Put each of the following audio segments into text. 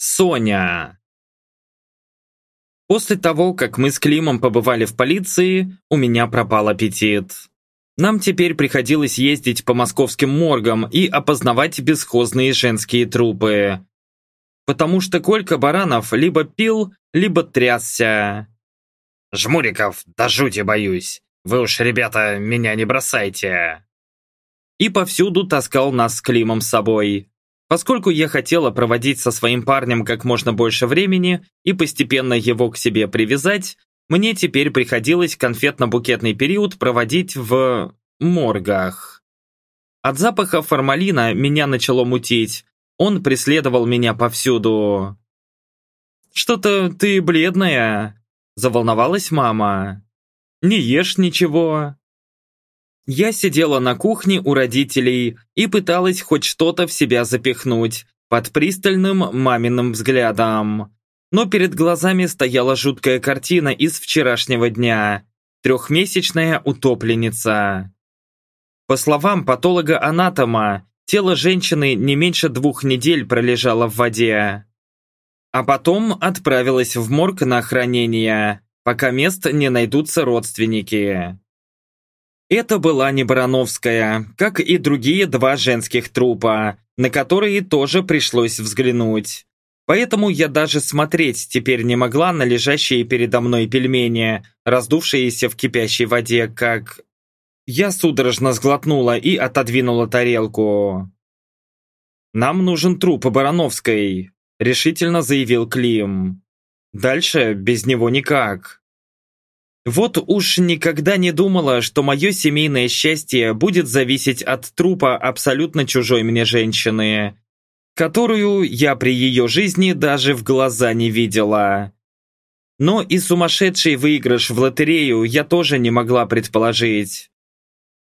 Соня. После того, как мы с Климом побывали в полиции, у меня пропал аппетит. Нам теперь приходилось ездить по московским моргам и опознавать бесхозные женские трупы. Потому что Колька Баранов либо пил, либо трясся. «Жмуриков, да жути боюсь. Вы уж, ребята, меня не бросайте!» И повсюду таскал нас с Климом с собой. Поскольку я хотела проводить со своим парнем как можно больше времени и постепенно его к себе привязать, мне теперь приходилось конфетно-букетный период проводить в... моргах. От запаха формалина меня начало мутить. Он преследовал меня повсюду. «Что-то ты бледная», – заволновалась мама. «Не ешь ничего». Я сидела на кухне у родителей и пыталась хоть что-то в себя запихнуть под пристальным маминым взглядом. Но перед глазами стояла жуткая картина из вчерашнего дня. Трехмесячная утопленница. По словам патолога-анатома, тело женщины не меньше двух недель пролежало в воде. А потом отправилась в морг на хранение, пока мест не найдутся родственники. Это была не Барановская, как и другие два женских трупа, на которые тоже пришлось взглянуть. Поэтому я даже смотреть теперь не могла на лежащие передо мной пельмени, раздувшиеся в кипящей воде, как... Я судорожно сглотнула и отодвинула тарелку. «Нам нужен труп Барановской», — решительно заявил Клим. «Дальше без него никак». Вот уж никогда не думала, что мое семейное счастье будет зависеть от трупа абсолютно чужой мне женщины, которую я при ее жизни даже в глаза не видела. Но и сумасшедший выигрыш в лотерею я тоже не могла предположить.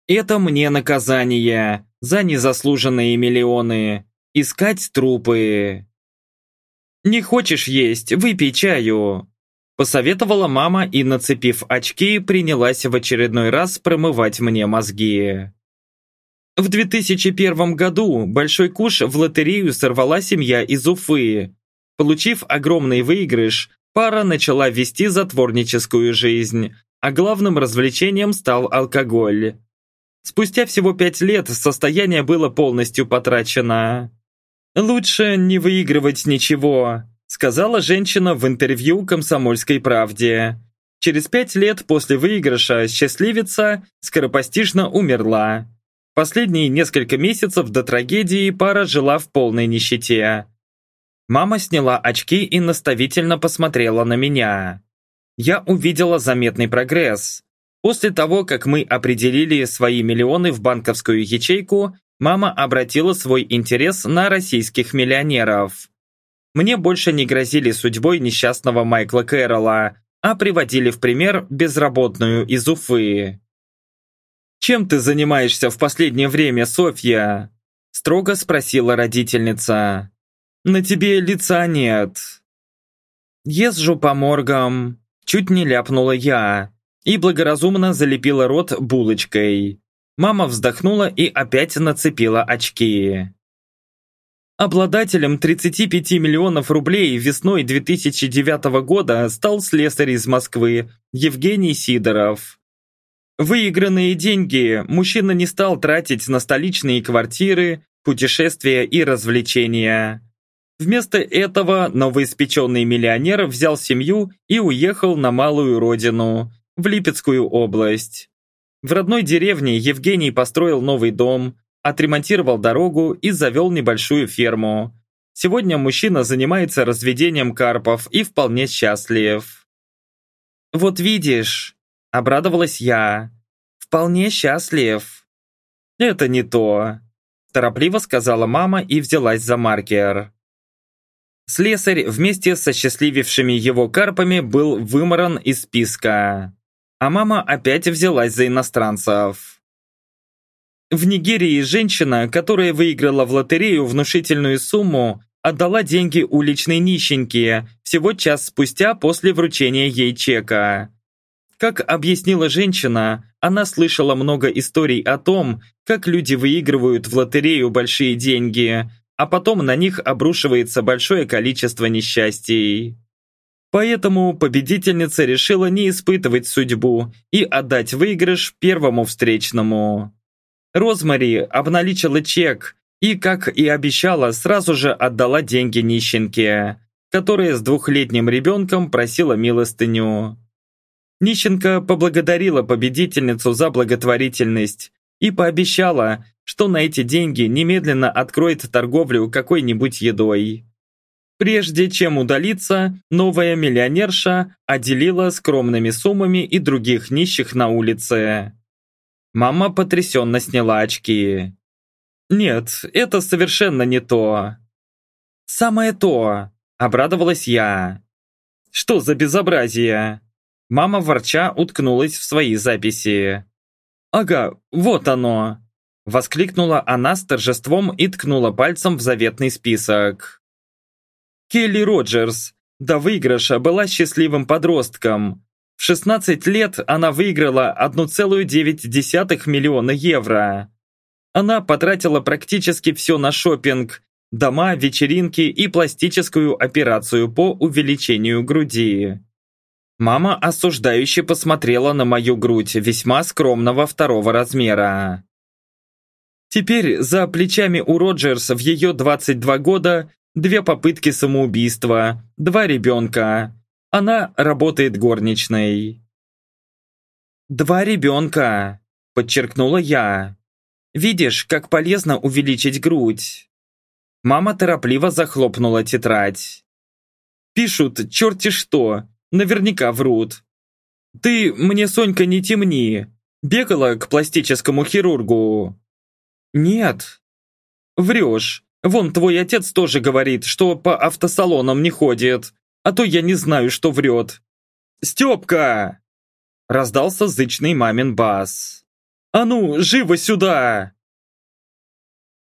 Это мне наказание за незаслуженные миллионы. Искать трупы. «Не хочешь есть? Выпей чаю!» Посоветовала мама и, нацепив очки, принялась в очередной раз промывать мне мозги. В 2001 году Большой Куш в лотерею сорвала семья из Уфы. Получив огромный выигрыш, пара начала вести затворническую жизнь, а главным развлечением стал алкоголь. Спустя всего пять лет состояние было полностью потрачено. Лучше не выигрывать ничего, сказала женщина в интервью «Комсомольской правде». Через пять лет после выигрыша счастливица скоропостижно умерла. Последние несколько месяцев до трагедии пара жила в полной нищете. Мама сняла очки и наставительно посмотрела на меня. Я увидела заметный прогресс. После того, как мы определили свои миллионы в банковскую ячейку, мама обратила свой интерес на российских миллионеров. Мне больше не грозили судьбой несчастного Майкла Кэрролла, а приводили в пример безработную из Уфы. «Чем ты занимаешься в последнее время, Софья?» строго спросила родительница. «На тебе лица нет». «Езжу по моргам», чуть не ляпнула я и благоразумно залепила рот булочкой. Мама вздохнула и опять нацепила очки. Обладателем 35 миллионов рублей весной 2009 года стал слесарь из Москвы Евгений Сидоров. Выигранные деньги мужчина не стал тратить на столичные квартиры, путешествия и развлечения. Вместо этого новоиспеченный миллионер взял семью и уехал на малую родину, в Липецкую область. В родной деревне Евгений построил новый дом, отремонтировал дорогу и завел небольшую ферму. Сегодня мужчина занимается разведением карпов и вполне счастлив. «Вот видишь», — обрадовалась я, — «вполне счастлив». «Это не то», — торопливо сказала мама и взялась за маркер. Слесарь вместе со счастливившими его карпами был выморан из списка. А мама опять взялась за иностранцев. В Нигерии женщина, которая выиграла в лотерею внушительную сумму, отдала деньги уличной нищенке всего час спустя после вручения ей чека. Как объяснила женщина, она слышала много историй о том, как люди выигрывают в лотерею большие деньги, а потом на них обрушивается большое количество несчастий. Поэтому победительница решила не испытывать судьбу и отдать выигрыш первому встречному. Розмари обналичила чек и, как и обещала, сразу же отдала деньги нищенке, которая с двухлетним ребенком просила милостыню. Нищенка поблагодарила победительницу за благотворительность и пообещала, что на эти деньги немедленно откроет торговлю какой-нибудь едой. Прежде чем удалиться, новая миллионерша отделила скромными суммами и других нищих на улице. Мама потрясенно сняла очки. «Нет, это совершенно не то». «Самое то», — обрадовалась я. «Что за безобразие?» Мама ворча уткнулась в свои записи. «Ага, вот оно!» Воскликнула она с торжеством и ткнула пальцем в заветный список. Келли Роджерс до выигрыша была счастливым подростком. В 16 лет она выиграла 1,9 миллиона евро. Она потратила практически все на шопинг, дома, вечеринки и пластическую операцию по увеличению груди. Мама осуждающе посмотрела на мою грудь весьма скромного второго размера. Теперь за плечами у Роджерс в ее 22 года две попытки самоубийства, два ребенка. Она работает горничной. «Два ребенка», – подчеркнула я. «Видишь, как полезно увеличить грудь». Мама торопливо захлопнула тетрадь. «Пишут черти что, Наверняка врут. Ты мне, Сонька, не темни. Бегала к пластическому хирургу? Нет. Врешь. Вон твой отец тоже говорит, что по автосалонам не ходит. А то я не знаю, что врет. Степка! Раздался зычный мамин бас. «А ну, живо сюда!»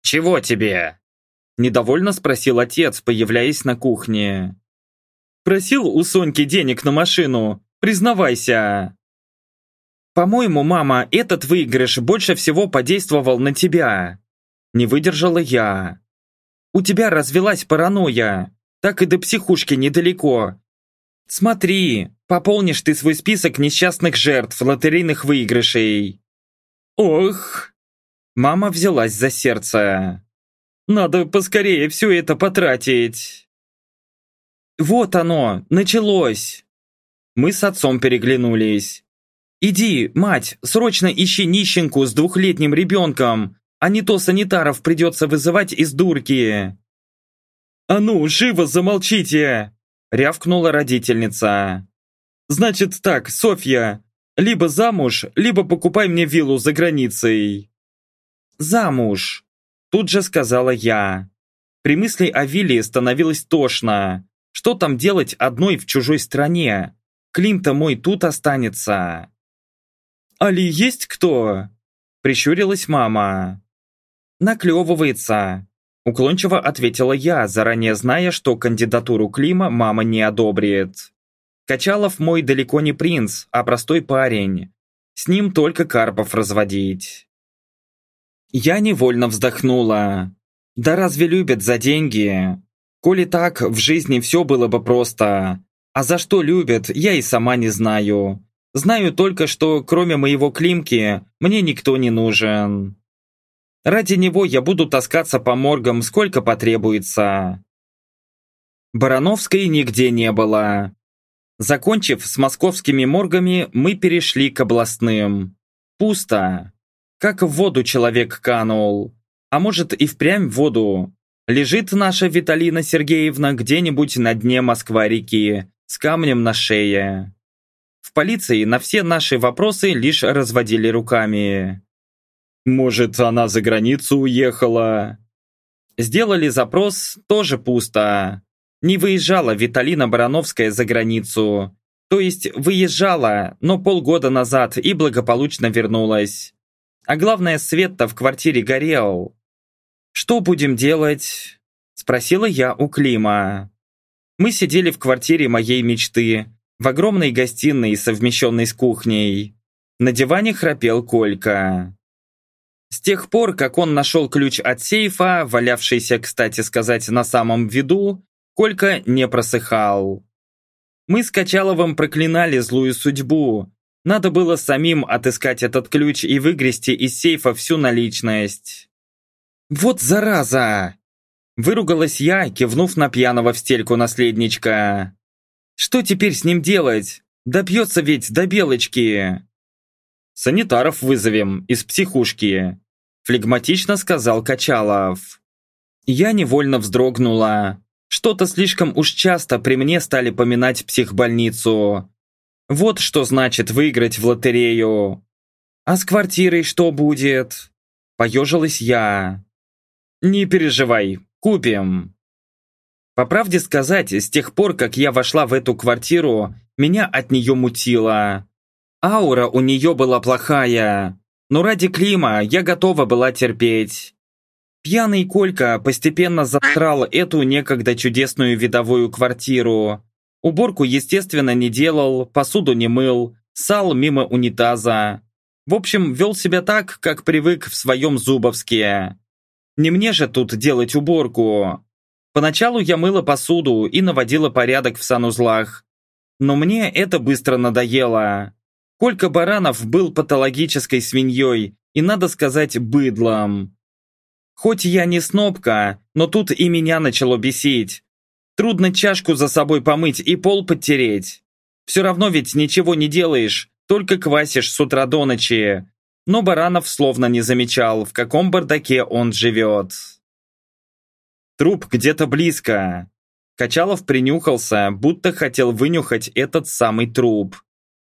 «Чего тебе?» Недовольно спросил отец, появляясь на кухне. Просил у Соньки денег на машину. Признавайся. По-моему, мама, этот выигрыш больше всего подействовал на тебя. Не выдержала я. У тебя развелась паранойя. Так и до психушки недалеко. Смотри, пополнишь ты свой список несчастных жертв лотерейных выигрышей. Ох! Мама взялась за сердце. Надо поскорее все это потратить. «Вот оно! Началось!» Мы с отцом переглянулись. «Иди, мать, срочно ищи нищенку с двухлетним ребенком, а не то санитаров придется вызывать из дурки!» «А ну, живо замолчите!» — рявкнула родительница. «Значит так, Софья, либо замуж, либо покупай мне виллу за границей». «Замуж!» — тут же сказала я. При мысли о вилле становилось тошно. Что там делать одной в чужой стране? Клим-то мой тут останется. «Али есть кто?» Прищурилась мама. «Наклевывается», Уклончиво ответила я, заранее зная, что кандидатуру Клима мама не одобрит. Качалов мой далеко не принц, а простой парень. С ним только Карпов разводить. Я невольно вздохнула. Да разве любят за деньги? Коли так, в жизни все было бы просто. А за что любят, я и сама не знаю. Знаю только, что кроме моего Климки, мне никто не нужен. Ради него я буду таскаться по моргам, сколько потребуется. Барановской нигде не было. Закончив с московскими моргами, мы перешли к областным. Пусто. Как в воду человек канул. А может и впрямь в воду. Лежит наша Виталина Сергеевна где-нибудь на дне Москва-реки с камнем на шее. В полиции на все наши вопросы лишь разводили руками. «Может, она за границу уехала?» Сделали запрос, тоже пусто. Не выезжала Виталина Барановская за границу. То есть выезжала, но полгода назад и благополучно вернулась. А главное, свет-то в квартире горел. «Что будем делать?» – спросила я у Клима. Мы сидели в квартире моей мечты, в огромной гостиной, совмещенной с кухней. На диване храпел Колька. С тех пор, как он нашел ключ от сейфа, валявшийся, кстати сказать, на самом виду, Колька не просыхал. Мы с Качаловым проклинали злую судьбу. Надо было самим отыскать этот ключ и выгрести из сейфа всю наличность. «Вот зараза!» Выругалась я, кивнув на пьяного в стельку наследничка. «Что теперь с ним делать? Допьется ведь до белочки!» «Санитаров вызовем из психушки», – флегматично сказал Качалов. Я невольно вздрогнула. Что-то слишком уж часто при мне стали поминать психбольницу. Вот что значит выиграть в лотерею. А с квартирой что будет? Поежилась я. Не переживай, купим. По правде сказать, с тех пор, как я вошла в эту квартиру, меня от нее мутило. Аура у нее была плохая, но ради Клима я готова была терпеть. Пьяный Колька постепенно застрал эту некогда чудесную видовую квартиру. Уборку, естественно, не делал, посуду не мыл, сал мимо унитаза. В общем, вел себя так, как привык в своем Зубовске. Не мне же тут делать уборку. Поначалу я мыла посуду и наводила порядок в санузлах. Но мне это быстро надоело. Колька Баранов был патологической свиньей и, надо сказать, быдлом. Хоть я не снобка, но тут и меня начало бесить. Трудно чашку за собой помыть и пол подтереть. Все равно ведь ничего не делаешь, только квасишь с утра до ночи. Но Баранов словно не замечал, в каком бардаке он живет. Труп где-то близко. Качалов принюхался, будто хотел вынюхать этот самый труп.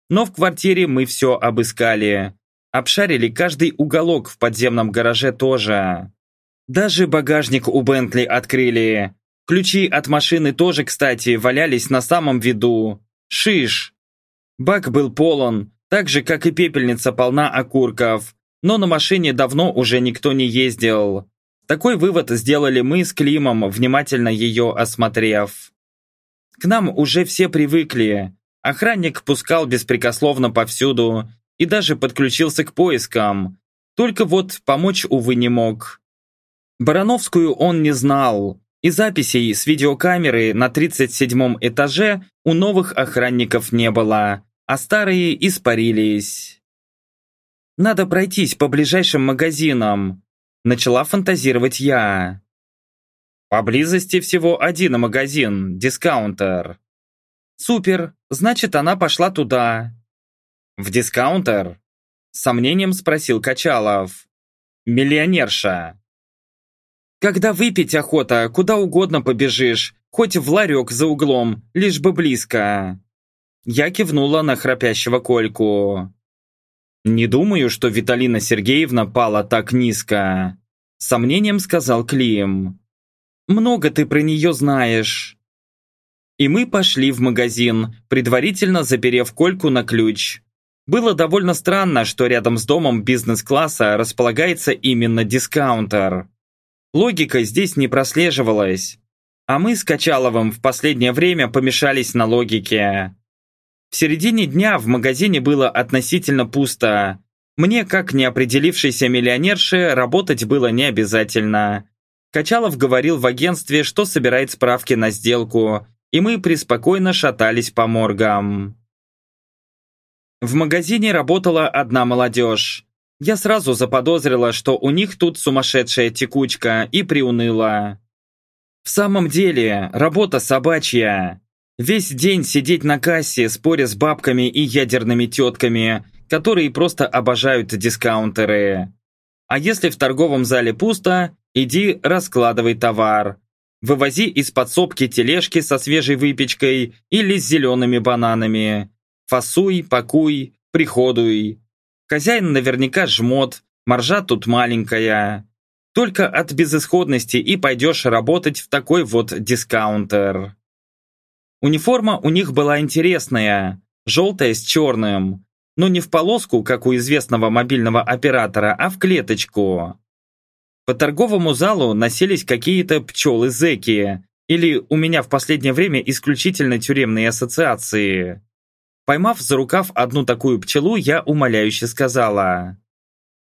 Но в квартире мы все обыскали. Обшарили каждый уголок в подземном гараже тоже. Даже багажник у Бентли открыли. Ключи от машины тоже, кстати, валялись на самом виду. Шиш. Бак был полон, так же, как и пепельница полна окурков. Но на машине давно уже никто не ездил. Такой вывод сделали мы с Климом, внимательно ее осмотрев. К нам уже все привыкли. Охранник пускал беспрекословно повсюду и даже подключился к поискам. Только вот помочь, увы, не мог. Барановскую он не знал, и записей с видеокамеры на 37 этаже у новых охранников не было, а старые испарились. «Надо пройтись по ближайшим магазинам», – начала фантазировать я. «Поблизости всего один магазин, дискаунтер». «Супер, значит, она пошла туда». «В дискаунтер?» – с сомнением спросил Качалов. «Миллионерша». Когда выпить охота, куда угодно побежишь, хоть в ларек за углом, лишь бы близко. Я кивнула на храпящего Кольку. «Не думаю, что Виталина Сергеевна пала так низко», — сомнением сказал Клим. «Много ты про нее знаешь». И мы пошли в магазин, предварительно заперев Кольку на ключ. Было довольно странно, что рядом с домом бизнес-класса располагается именно дискаунтер. Логика здесь не прослеживалась. А мы с Качаловым в последнее время помешались на логике. В середине дня в магазине было относительно пусто. Мне, как неопределившейся миллионерше, работать было не обязательно. Качалов говорил в агентстве, что собирает справки на сделку, и мы преспокойно шатались по моргам. В магазине работала одна молодежь. Я сразу заподозрила, что у них тут сумасшедшая текучка и приуныла. В самом деле, работа собачья. Весь день сидеть на кассе, споря с бабками и ядерными тетками, которые просто обожают дискаунтеры. А если в торговом зале пусто, иди раскладывай товар. Вывози из подсобки тележки со свежей выпечкой или с зелеными бананами. Фасуй, пакуй, приходуй. Хозяин наверняка жмот, маржа тут маленькая. Только от безысходности и пойдешь работать в такой вот дискаунтер. Униформа у них была интересная, желтая с черным, но не в полоску, как у известного мобильного оператора, а в клеточку. По торговому залу носились какие-то пчелы-зеки, или у меня в последнее время исключительно тюремные ассоциации. Поймав за рукав одну такую пчелу, я умоляюще сказала.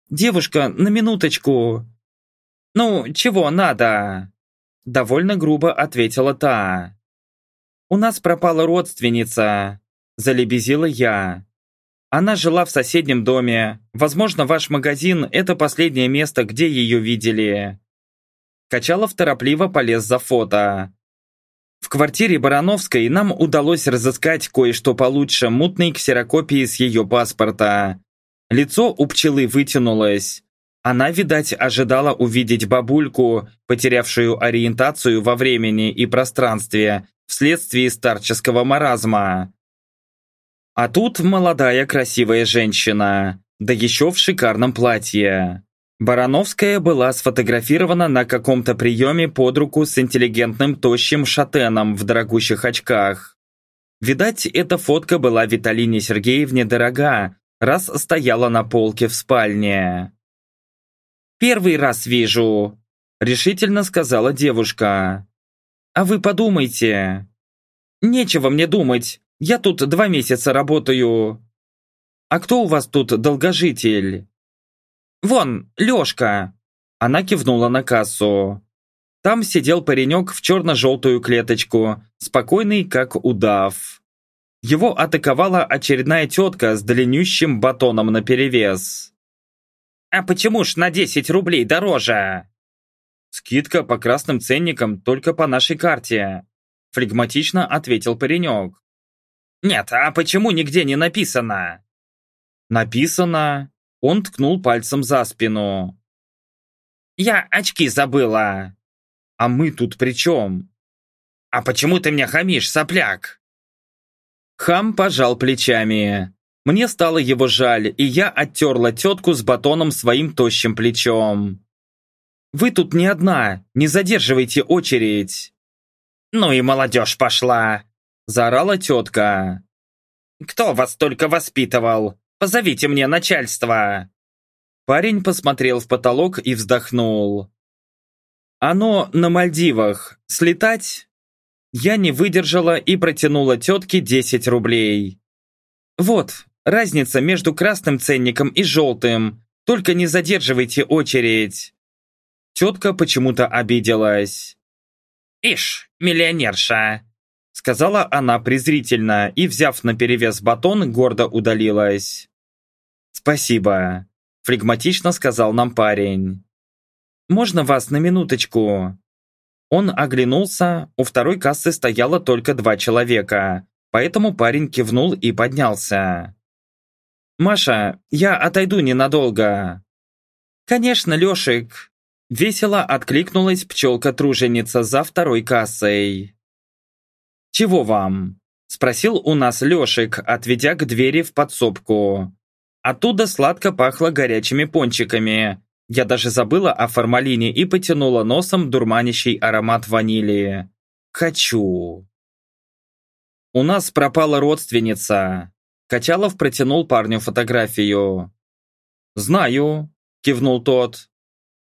девушка, на минуточку!» «Ну, чего надо?» Довольно грубо ответила та. «У нас пропала родственница», – залебезила я. «Она жила в соседнем доме. Возможно, ваш магазин – это последнее место, где ее видели». Качалов торопливо полез за фото. В квартире Барановской нам удалось разыскать кое-что получше мутной ксерокопии с ее паспорта. Лицо у пчелы вытянулось. Она, видать, ожидала увидеть бабульку, потерявшую ориентацию во времени и пространстве вследствие старческого маразма. А тут молодая красивая женщина, да еще в шикарном платье. Барановская была сфотографирована на каком-то приеме под руку с интеллигентным тощим шатеном в дорогущих очках. Видать, эта фотка была Виталине Сергеевне дорога, раз стояла на полке в спальне. «Первый раз вижу», — решительно сказала девушка. «А вы подумайте». «Нечего мне думать, я тут два месяца работаю». «А кто у вас тут долгожитель?» «Вон, Лёшка!» Она кивнула на кассу. Там сидел паренек в черно-желтую клеточку, спокойный, как удав. Его атаковала очередная тетка с длиннющим батоном наперевес. «А почему ж на 10 рублей дороже?» «Скидка по красным ценникам только по нашей карте», флегматично ответил паренек. «Нет, а почему нигде не написано?» «Написано. Он ткнул пальцем за спину. «Я очки забыла!» «А мы тут при чем?» «А почему ты мне хамишь, сопляк?» Хам пожал плечами. Мне стало его жаль, и я оттерла тетку с батоном своим тощим плечом. «Вы тут не одна, не задерживайте очередь!» «Ну и молодежь пошла!» – заорала тетка. «Кто вас только воспитывал? Позовите мне начальство!» Парень посмотрел в потолок и вздохнул. «Оно на Мальдивах. Слетать?» Я не выдержала и протянула тетке 10 рублей. «Вот, разница между красным ценником и желтым. Только не задерживайте очередь». Тетка почему-то обиделась. «Ишь, миллионерша!» Сказала она презрительно и, взяв на перевес батон, гордо удалилась. «Спасибо», – флегматично сказал нам парень. «Можно вас на минуточку?» Он оглянулся, у второй кассы стояло только два человека, поэтому парень кивнул и поднялся. «Маша, я отойду ненадолго». «Конечно, Лешик!» Весело откликнулась пчелка-труженица за второй кассой. «Чего вам?» – спросил у нас Лешик, отведя к двери в подсобку. Оттуда сладко пахло горячими пончиками. Я даже забыла о формалине и потянула носом дурманящий аромат ванили. «Хочу!» «У нас пропала родственница!» Качалов протянул парню фотографию. «Знаю», – кивнул тот.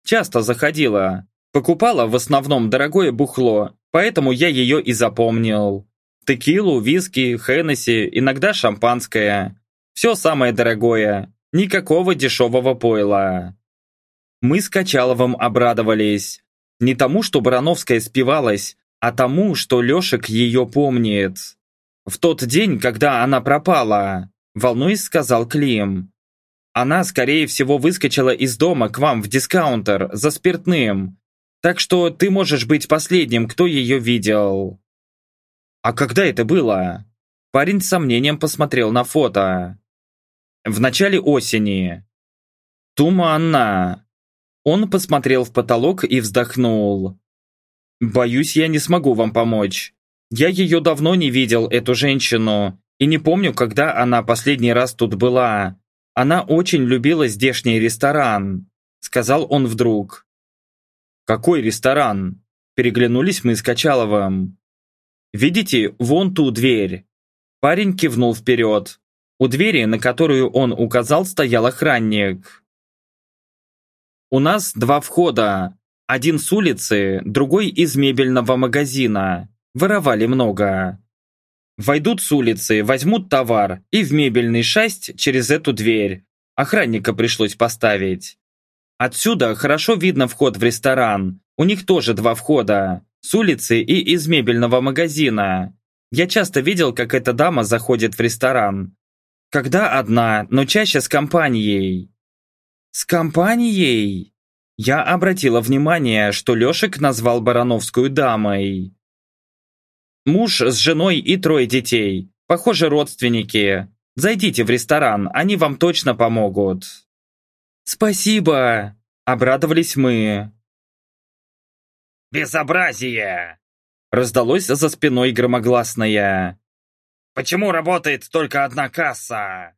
«Часто заходила. Покупала в основном дорогое бухло, поэтому я ее и запомнил. Текилу, виски, Хеннесси, иногда шампанское. Все самое дорогое, никакого дешевого пойла. Мы с Качаловым обрадовались. Не тому, что Барановская спивалась, а тому, что Лешек ее помнит. В тот день, когда она пропала, волнуясь, сказал Клим. Она, скорее всего, выскочила из дома к вам в дискаунтер за спиртным, так что ты можешь быть последним, кто ее видел. А когда это было? Парень с сомнением посмотрел на фото. В начале осени. Туманно. Он посмотрел в потолок и вздохнул. Боюсь, я не смогу вам помочь. Я ее давно не видел, эту женщину, и не помню, когда она последний раз тут была. Она очень любила здешний ресторан, сказал он вдруг. «Какой ресторан?» Переглянулись мы с Качаловым. «Видите, вон ту дверь?» Парень кивнул вперед. У двери, на которую он указал, стоял охранник. «У нас два входа. Один с улицы, другой из мебельного магазина. Воровали много. Войдут с улицы, возьмут товар и в мебельный шасть через эту дверь. Охранника пришлось поставить. Отсюда хорошо видно вход в ресторан. У них тоже два входа. С улицы и из мебельного магазина. Я часто видел, как эта дама заходит в ресторан. Когда одна, но чаще с компанией. С компанией? Я обратила внимание, что Лешек назвал Барановскую дамой. Муж с женой и трое детей. Похоже, родственники. Зайдите в ресторан, они вам точно помогут. Спасибо! Обрадовались мы. «Безобразие!» Раздалось за спиной громогласное. «Почему работает только одна касса?»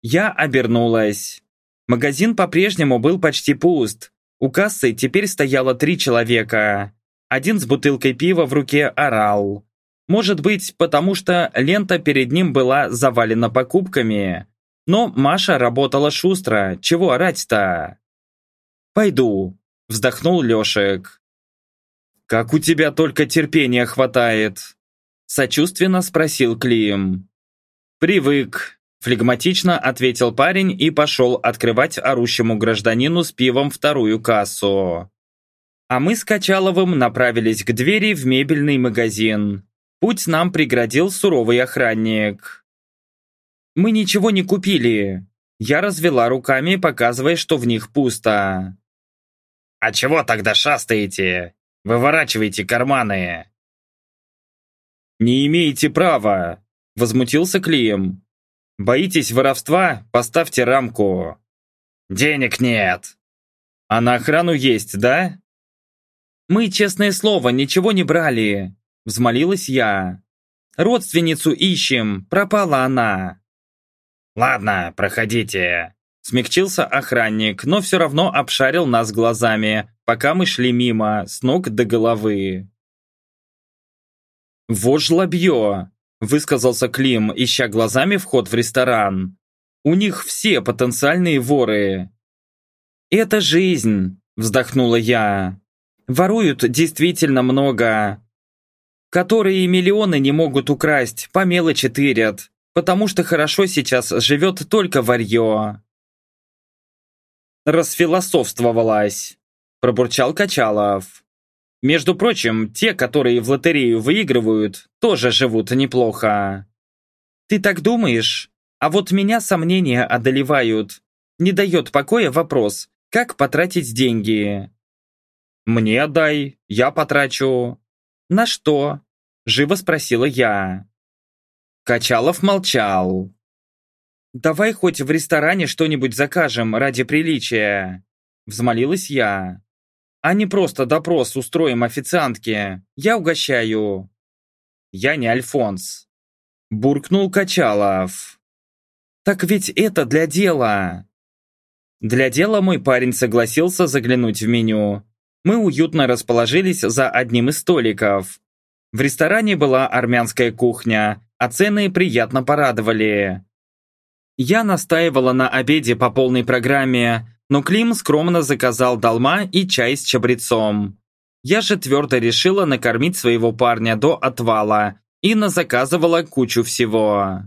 Я обернулась. Магазин по-прежнему был почти пуст. У кассы теперь стояло три человека. Один с бутылкой пива в руке орал. Может быть, потому что лента перед ним была завалена покупками. Но Маша работала шустро, чего орать-то? «Пойду», — вздохнул Лешек. «Как у тебя только терпения хватает?» Сочувственно спросил Клим. «Привык», — флегматично ответил парень и пошел открывать орущему гражданину с пивом вторую кассу. А мы с Качаловым направились к двери в мебельный магазин. Путь нам преградил суровый охранник. «Мы ничего не купили». Я развела руками, показывая, что в них пусто. «А чего тогда шастаете? Выворачивайте карманы!» «Не имеете права!» – возмутился Клим. «Боитесь воровства? Поставьте рамку!» «Денег нет!» «А на охрану есть, да?» «Мы, честное слово, ничего не брали!» – взмолилась я. «Родственницу ищем, пропала она!» «Ладно, проходите!» Смягчился охранник, но все равно обшарил нас глазами, пока мы шли мимо, с ног до головы. «Вот жлобье!» – высказался Клим, ища глазами вход в ресторан. «У них все потенциальные воры». «Это жизнь!» – вздохнула я. «Воруют действительно много. Которые миллионы не могут украсть, по мелочи тырят, потому что хорошо сейчас живет только варье». «Расфилософствовалась», – пробурчал Качалов. «Между прочим, те, которые в лотерею выигрывают, тоже живут неплохо». «Ты так думаешь? А вот меня сомнения одолевают. Не дает покоя вопрос, как потратить деньги?» «Мне отдай, я потрачу». «На что?» – живо спросила я. Качалов молчал. «Давай хоть в ресторане что-нибудь закажем ради приличия», — взмолилась я. «А не просто допрос устроим официантке. Я угощаю». «Я не Альфонс», — буркнул Качалов. «Так ведь это для дела». Для дела мой парень согласился заглянуть в меню. Мы уютно расположились за одним из столиков. В ресторане была армянская кухня, а цены приятно порадовали. Я настаивала на обеде по полной программе, но Клим скромно заказал долма и чай с чабрецом. Я же твердо решила накормить своего парня до отвала и назаказывала кучу всего.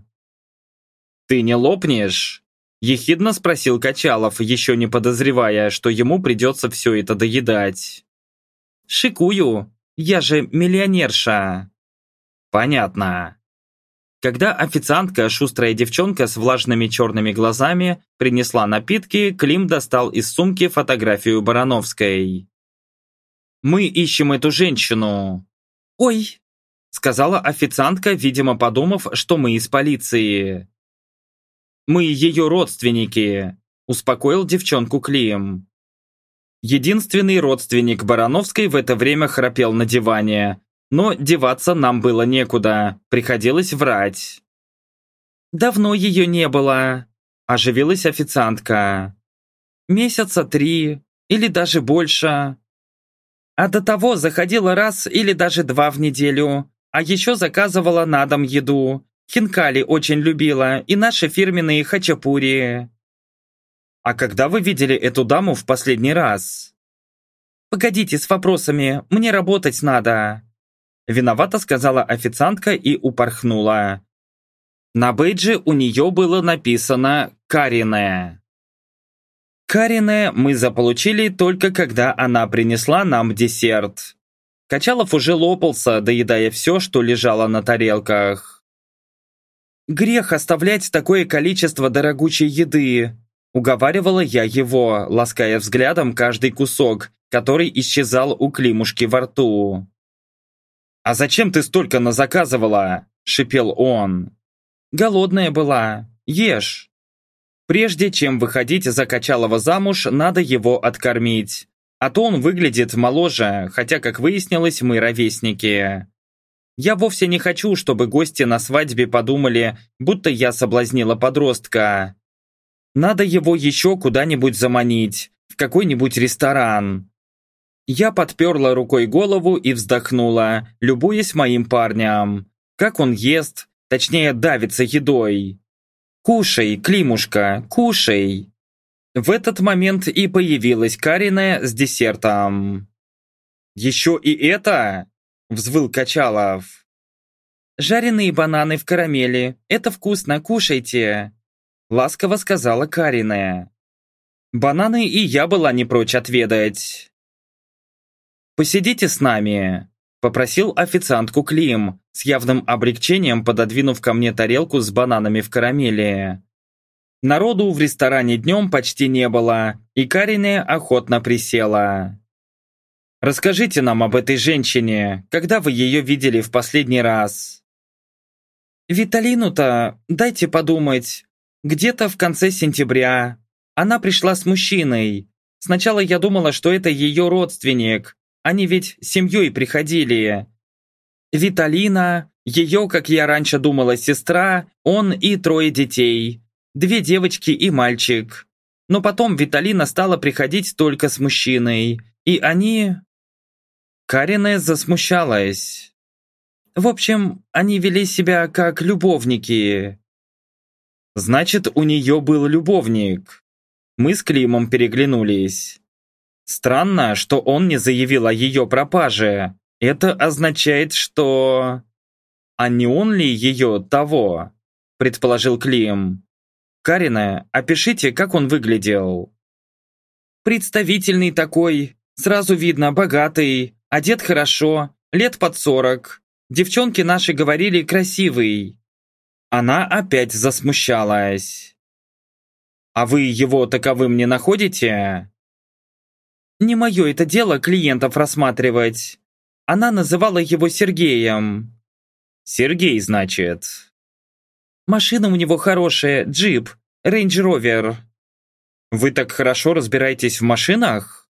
«Ты не лопнешь?» – ехидно спросил Качалов, еще не подозревая, что ему придется все это доедать. «Шикую, я же миллионерша». «Понятно». Когда официантка, шустрая девчонка с влажными черными глазами, принесла напитки, Клим достал из сумки фотографию Барановской. «Мы ищем эту женщину». «Ой», — сказала официантка, видимо подумав, что мы из полиции. «Мы ее родственники», — успокоил девчонку Клим. Единственный родственник Барановской в это время храпел на диване, но деваться нам было некуда, приходилось врать. «Давно ее не было», – оживилась официантка. «Месяца три или даже больше. А до того заходила раз или даже два в неделю, а еще заказывала на дом еду. Хинкали очень любила и наши фирменные хачапури». «А когда вы видели эту даму в последний раз?» «Погодите с вопросами, мне работать надо», Виновато сказала официантка и упорхнула. На бейджи у нее было написано «Карине». Карине мы заполучили только когда она принесла нам десерт. Качалов уже лопался, доедая все, что лежало на тарелках. «Грех оставлять такое количество дорогучей еды», уговаривала я его, лаская взглядом каждый кусок, который исчезал у Климушки во рту. «А зачем ты столько назаказывала?» – шипел он. «Голодная была. Ешь». Прежде чем выходить за Качалова замуж, надо его откормить. А то он выглядит моложе, хотя, как выяснилось, мы ровесники. Я вовсе не хочу, чтобы гости на свадьбе подумали, будто я соблазнила подростка. Надо его еще куда-нибудь заманить, в какой-нибудь ресторан. Я подперла рукой голову и вздохнула, любуясь моим парнем. Как он ест, точнее давится едой. «Кушай, Климушка, кушай!» В этот момент и появилась Карина с десертом. «Еще и это?» – взвыл Качалов. «Жареные бананы в карамели. Это вкусно, кушайте!» – ласково сказала Карина. Бананы и я была не прочь отведать. «Посидите с нами», – попросил официантку Клим, с явным облегчением пододвинув ко мне тарелку с бананами в карамели. Народу в ресторане днем почти не было, и Карине охотно присела. «Расскажите нам об этой женщине, когда вы ее видели в последний раз?» «Виталину-то, дайте подумать, где-то в конце сентября. Она пришла с мужчиной. Сначала я думала, что это ее родственник, они ведь семьей приходили. Виталина, ее, как я раньше думала, сестра, он и трое детей. Две девочки и мальчик. Но потом Виталина стала приходить только с мужчиной. И они... Карина засмущалась. В общем, они вели себя как любовники. Значит, у нее был любовник. Мы с Климом переглянулись. Странно, что он не заявил о ее пропаже. Это означает, что... А не он ли ее того? Предположил Клим. Карина, опишите, как он выглядел. Представительный такой, сразу видно, богатый, одет хорошо, лет под сорок. Девчонки наши говорили красивый. Она опять засмущалась. «А вы его таковым не находите?» Не мое это дело клиентов рассматривать. Она называла его Сергеем. Сергей, значит. Машина у него хорошая, джип, рейндж-ровер. Вы так хорошо разбираетесь в машинах?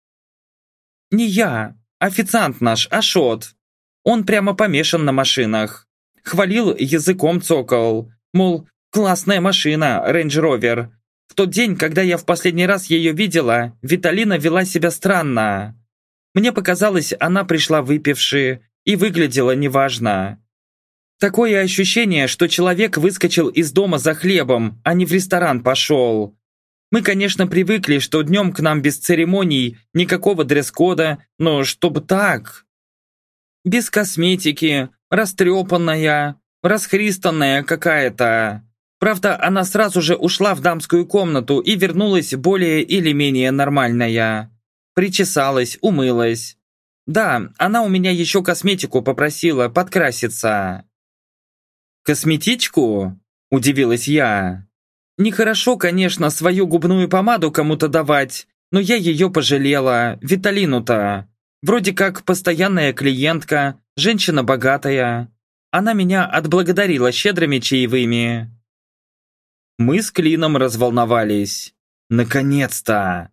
Не я, официант наш, Ашот. Он прямо помешан на машинах. Хвалил языком цокал, мол, классная машина, Range Rover, в тот день, когда я в последний раз ее видела, Виталина вела себя странно. Мне показалось, она пришла выпивши и выглядела неважно. Такое ощущение, что человек выскочил из дома за хлебом, а не в ресторан пошел. Мы, конечно, привыкли, что днем к нам без церемоний, никакого дресс-кода, но чтобы так. Без косметики, растрепанная, расхристанная какая-то. Правда, она сразу же ушла в дамскую комнату и вернулась более или менее нормальная. Причесалась, умылась. Да, она у меня еще косметику попросила подкраситься. «Косметичку?» – удивилась я. «Нехорошо, конечно, свою губную помаду кому-то давать, но я ее пожалела, Виталину-то. Вроде как постоянная клиентка, женщина богатая. Она меня отблагодарила щедрыми чаевыми». Мы с Клином разволновались. Наконец-то!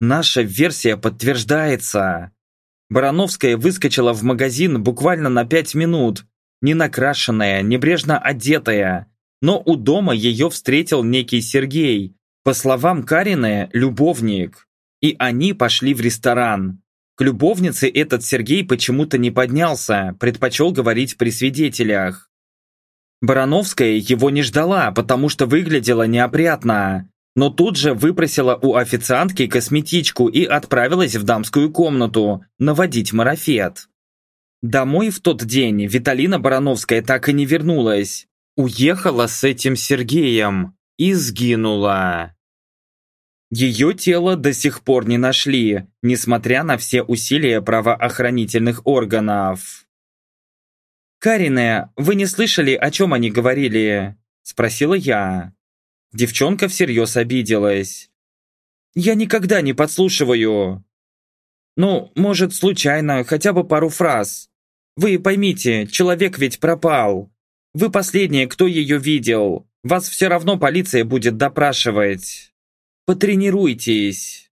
Наша версия подтверждается. Барановская выскочила в магазин буквально на пять минут, не накрашенная, небрежно одетая, но у дома ее встретил некий Сергей, по словам Карины, любовник. И они пошли в ресторан. К любовнице этот Сергей почему-то не поднялся, предпочел говорить при свидетелях. Барановская его не ждала, потому что выглядела неопрятно. Но тут же выпросила у официантки косметичку и отправилась в дамскую комнату наводить марафет. Домой в тот день Виталина Барановская так и не вернулась. Уехала с этим Сергеем и сгинула. Ее тело до сих пор не нашли, несмотря на все усилия правоохранительных органов. «Карине, вы не слышали, о чем они говорили?» – спросила я. Девчонка всерьез обиделась. «Я никогда не подслушиваю!» «Ну, может, случайно, хотя бы пару фраз. Вы поймите, человек ведь пропал. Вы последние, кто ее видел. Вас все равно полиция будет допрашивать. Потренируйтесь».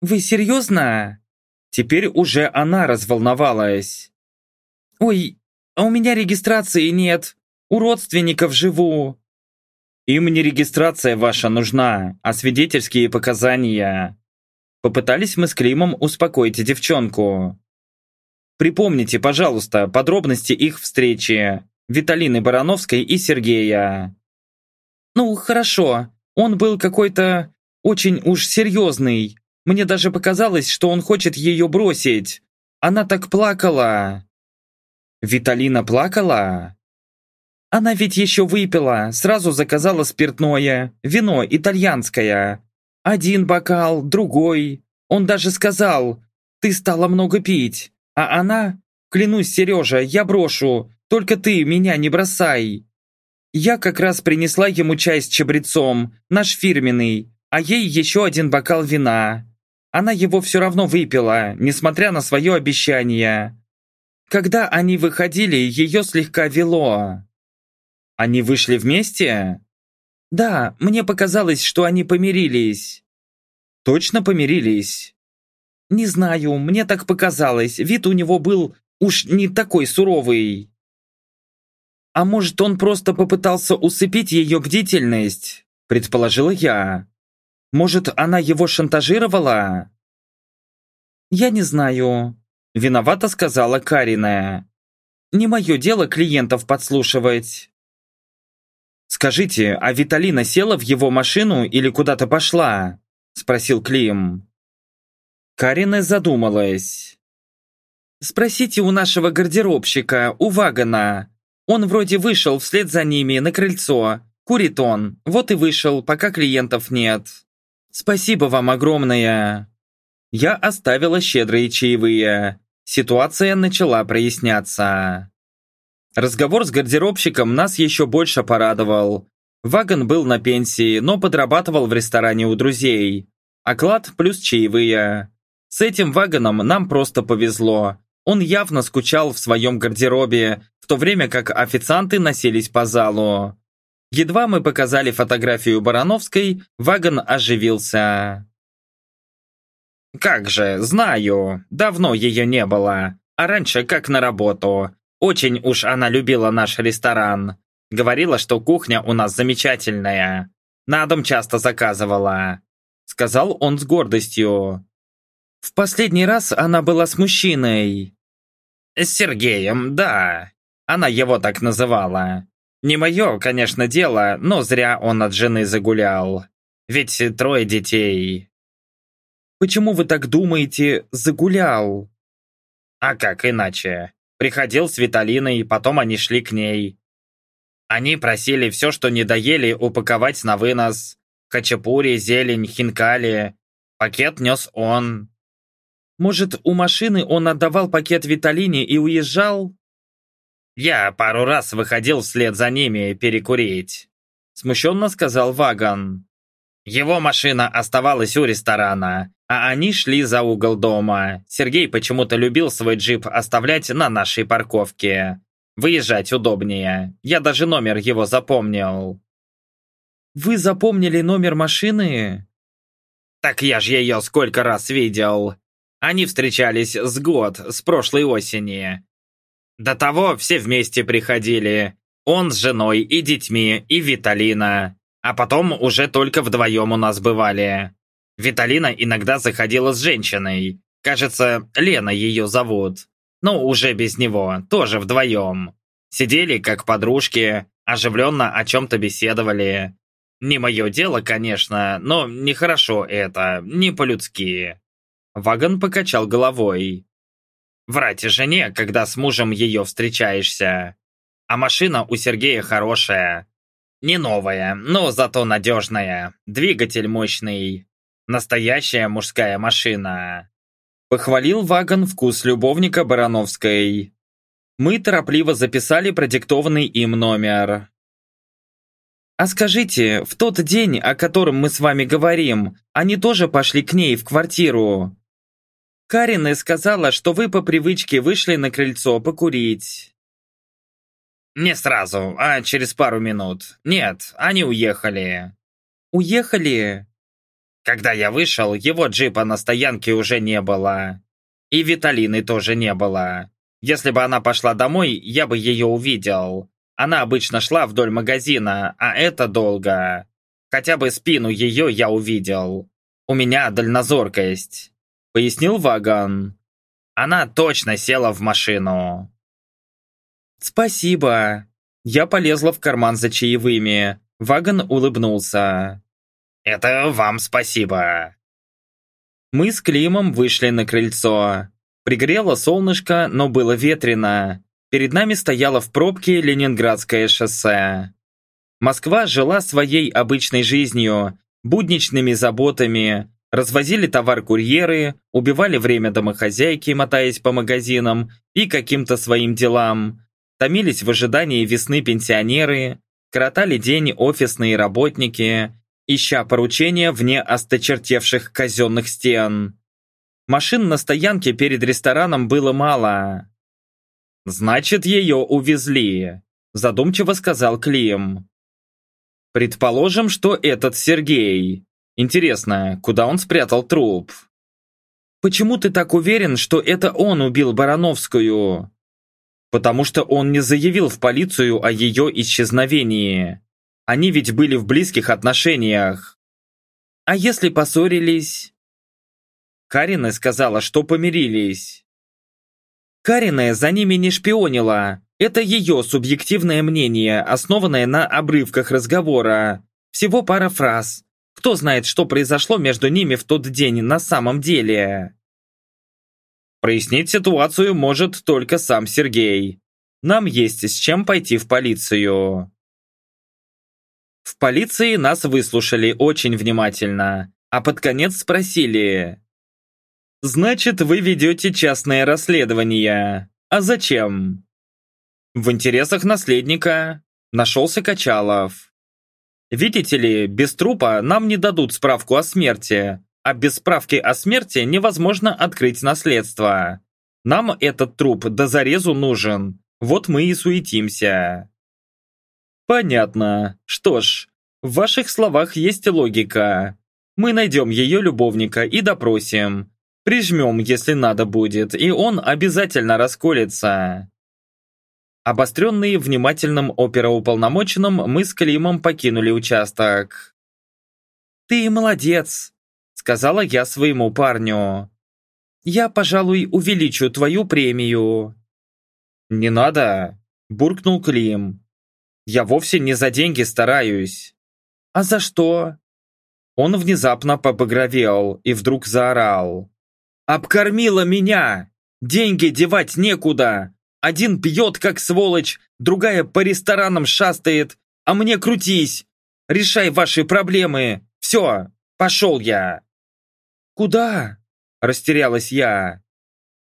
«Вы серьезно?» Теперь уже она разволновалась. «Ой, а у меня регистрации нет. У родственников живу. Им не регистрация ваша нужна, а свидетельские показания. Попытались мы с Климом успокоить девчонку. Припомните, пожалуйста, подробности их встречи. Виталины Барановской и Сергея. Ну, хорошо. Он был какой-то очень уж серьезный. Мне даже показалось, что он хочет ее бросить. Она так плакала. Виталина плакала? Она ведь еще выпила, сразу заказала спиртное, вино итальянское. Один бокал, другой. Он даже сказал, ты стала много пить. А она, клянусь, Сережа, я брошу, только ты меня не бросай. Я как раз принесла ему чай с чабрецом, наш фирменный, а ей еще один бокал вина. Она его все равно выпила, несмотря на свое обещание. Когда они выходили, ее слегка вело. Они вышли вместе? Да, мне показалось, что они помирились. Точно помирились? Не знаю, мне так показалось. Вид у него был уж не такой суровый. А может, он просто попытался усыпить ее бдительность? Предположила я. Может, она его шантажировала? Я не знаю. Виновато сказала Карина. Не мое дело клиентов подслушивать. Скажите, а Виталина села в его машину или куда-то пошла? Спросил Клим. Карина задумалась. «Спросите у нашего гардеробщика, у Вагана. Он вроде вышел вслед за ними на крыльцо. Курит он, вот и вышел, пока клиентов нет. Спасибо вам огромное!» Я оставила щедрые чаевые. Ситуация начала проясняться. Разговор с гардеробщиком нас еще больше порадовал. Вагон был на пенсии, но подрабатывал в ресторане у друзей. Оклад плюс чаевые. С этим вагоном нам просто повезло. Он явно скучал в своем гардеробе, в то время как официанты носились по залу. Едва мы показали фотографию Барановской, вагон оживился. «Как же, знаю. Давно ее не было. А раньше как на работу. Очень уж она любила наш ресторан. Говорила, что кухня у нас замечательная. На дом часто заказывала», — сказал он с гордостью. «В последний раз она была с мужчиной». «С Сергеем, да. Она его так называла. Не мое, конечно, дело, но зря он от жены загулял. Ведь трое детей». Почему вы так думаете, загулял? А как иначе? Приходил с Виталиной, потом они шли к ней. Они просили все, что не доели, упаковать на вынос. Хачапури, зелень, хинкали. Пакет нес он. Может, у машины он отдавал пакет Виталине и уезжал? Я пару раз выходил вслед за ними перекурить. Смущенно сказал Ваган. Его машина оставалась у ресторана, а они шли за угол дома. Сергей почему-то любил свой джип оставлять на нашей парковке. Выезжать удобнее. Я даже номер его запомнил. «Вы запомнили номер машины?» «Так я ж ее сколько раз видел. Они встречались с год, с прошлой осени. До того все вместе приходили. Он с женой и детьми, и Виталина. А потом уже только вдвоем у нас бывали. Виталина иногда заходила с женщиной. Кажется, Лена ее зовут. Но уже без него, тоже вдвоем. Сидели как подружки, оживленно о чем-то беседовали. Не мое дело, конечно, но нехорошо это, не по-людски. Вагон покачал головой. Врать жене, когда с мужем ее встречаешься. А машина у Сергея хорошая. Не новая, но зато надежная. Двигатель мощный. Настоящая мужская машина. Похвалил Вагон вкус любовника Барановской. Мы торопливо записали продиктованный им номер. «А скажите, в тот день, о котором мы с вами говорим, они тоже пошли к ней в квартиру?» Карина сказала, что вы по привычке вышли на крыльцо покурить. «Не сразу, а через пару минут. Нет, они уехали». «Уехали?» Когда я вышел, его джипа на стоянке уже не было. И Виталины тоже не было. Если бы она пошла домой, я бы ее увидел. Она обычно шла вдоль магазина, а это долго. Хотя бы спину ее я увидел. У меня дальнозоркость», — пояснил Ваган. Она точно села в машину. «Спасибо». Я полезла в карман за чаевыми. Ваган улыбнулся. «Это вам спасибо». Мы с Климом вышли на крыльцо. Пригрело солнышко, но было ветрено. Перед нами стояло в пробке Ленинградское шоссе. Москва жила своей обычной жизнью, будничными заботами, развозили товар курьеры, убивали время домохозяйки, мотаясь по магазинам и каким-то своим делам, томились в ожидании весны пенсионеры, коротали день офисные работники, ища поручения вне осточертевших казенных стен. Машин на стоянке перед рестораном было мало. «Значит, ее увезли», – задумчиво сказал Клим. «Предположим, что этот Сергей. Интересно, куда он спрятал труп?» «Почему ты так уверен, что это он убил Барановскую?» «Потому что он не заявил в полицию о ее исчезновении. Они ведь были в близких отношениях. А если поссорились?» Карина сказала, что помирились. Кариная за ними не шпионила. Это ее субъективное мнение, основанное на обрывках разговора. Всего пара фраз. Кто знает, что произошло между ними в тот день на самом деле? Прояснить ситуацию может только сам Сергей. Нам есть с чем пойти в полицию. В полиции нас выслушали очень внимательно, а под конец спросили, Значит, вы ведете частное расследование. А зачем? В интересах наследника. Нашелся Качалов. Видите ли, без трупа нам не дадут справку о смерти, а без справки о смерти невозможно открыть наследство. Нам этот труп до зарезу нужен, вот мы и суетимся. Понятно. Что ж, в ваших словах есть логика. Мы найдем ее любовника и допросим, Прижмем, если надо будет, и он обязательно расколется. Обостренные внимательным опероуполномоченным, мы с Климом покинули участок. «Ты молодец», — сказала я своему парню. «Я, пожалуй, увеличу твою премию». «Не надо», — буркнул Клим. «Я вовсе не за деньги стараюсь». «А за что?» Он внезапно побагровел и вдруг заорал. Обкормила меня! Деньги девать некуда! Один пьет, как сволочь, другая по ресторанам шастает, а мне крутись! Решай ваши проблемы! Все, пошел я!» «Куда?» – растерялась я.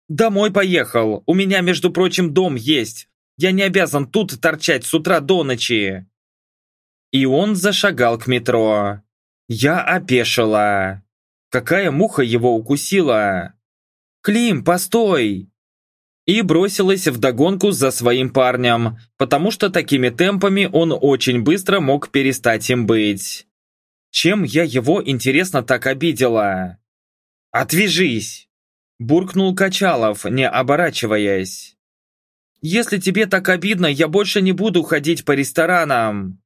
«Домой поехал. У меня, между прочим, дом есть. Я не обязан тут торчать с утра до ночи». И он зашагал к метро. Я опешила. Какая муха его укусила? «Клим, постой!» И бросилась вдогонку за своим парнем, потому что такими темпами он очень быстро мог перестать им быть. Чем я его, интересно, так обидела? «Отвяжись!» – буркнул Качалов, не оборачиваясь. «Если тебе так обидно, я больше не буду ходить по ресторанам!»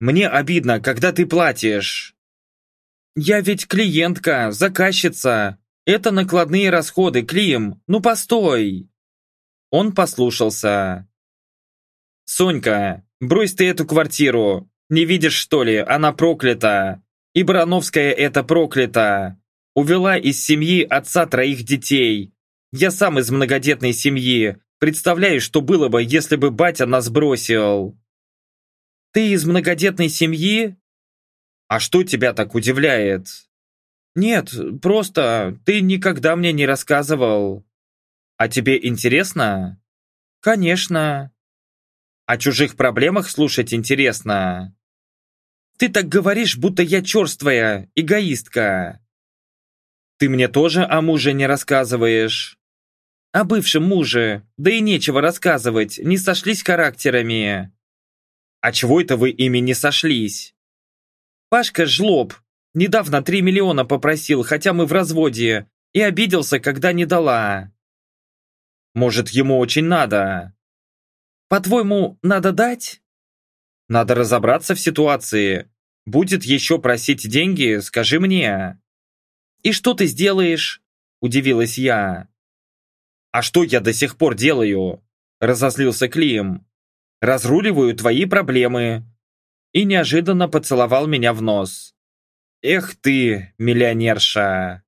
«Мне обидно, когда ты платишь!» «Я ведь клиентка, заказчица. Это накладные расходы, Клим. Ну постой!» Он послушался. «Сонька, брось ты эту квартиру. Не видишь, что ли, она проклята. И Барановская это проклята. Увела из семьи отца троих детей. Я сам из многодетной семьи. Представляю, что было бы, если бы батя нас бросил». «Ты из многодетной семьи?» «А что тебя так удивляет?» Нет, просто ты никогда мне не рассказывал. А тебе интересно? Конечно. О чужих проблемах слушать интересно. Ты так говоришь, будто я черствая, эгоистка. Ты мне тоже о муже не рассказываешь. О бывшем муже, да и нечего рассказывать, не сошлись характерами. А чего это вы ими не сошлись? Пашка жлоб, недавно три миллиона попросил, хотя мы в разводе, и обиделся, когда не дала. Может, ему очень надо. По-твоему, надо дать? Надо разобраться в ситуации. Будет еще просить деньги, скажи мне. И что ты сделаешь? Удивилась я. А что я до сих пор делаю? Разозлился Клим. Разруливаю твои проблемы. И неожиданно поцеловал меня в нос. Эх ты, миллионерша.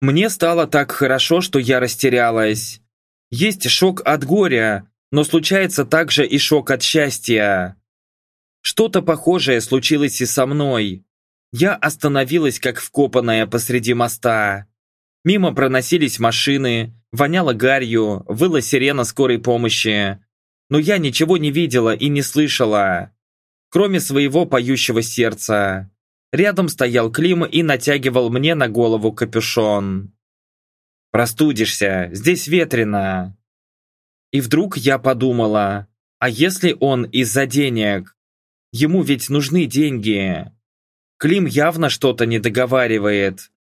Мне стало так хорошо, что я растерялась. Есть шок от горя, но случается также и шок от счастья. Что-то похожее случилось и со мной. Я остановилась, как вкопанная посреди моста. Мимо проносились машины, воняло гарью, выла сирена скорой помощи. Но я ничего не видела и не слышала, кроме своего поющего сердца. Рядом стоял Клим и натягивал мне на голову капюшон. «Простудишься, здесь ветрено», и вдруг я подумала, а если он из-за денег? Ему ведь нужны деньги. Клим явно что-то не договаривает.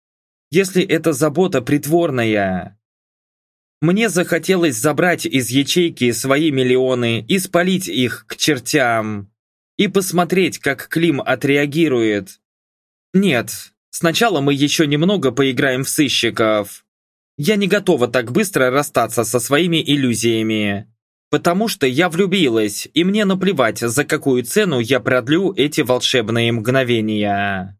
Если эта забота притворная. Мне захотелось забрать из ячейки свои миллионы и спалить их к чертям. И посмотреть, как Клим отреагирует. Нет, сначала мы еще немного поиграем в сыщиков. Я не готова так быстро расстаться со своими иллюзиями. Потому что я влюбилась, и мне наплевать, за какую цену я продлю эти волшебные мгновения.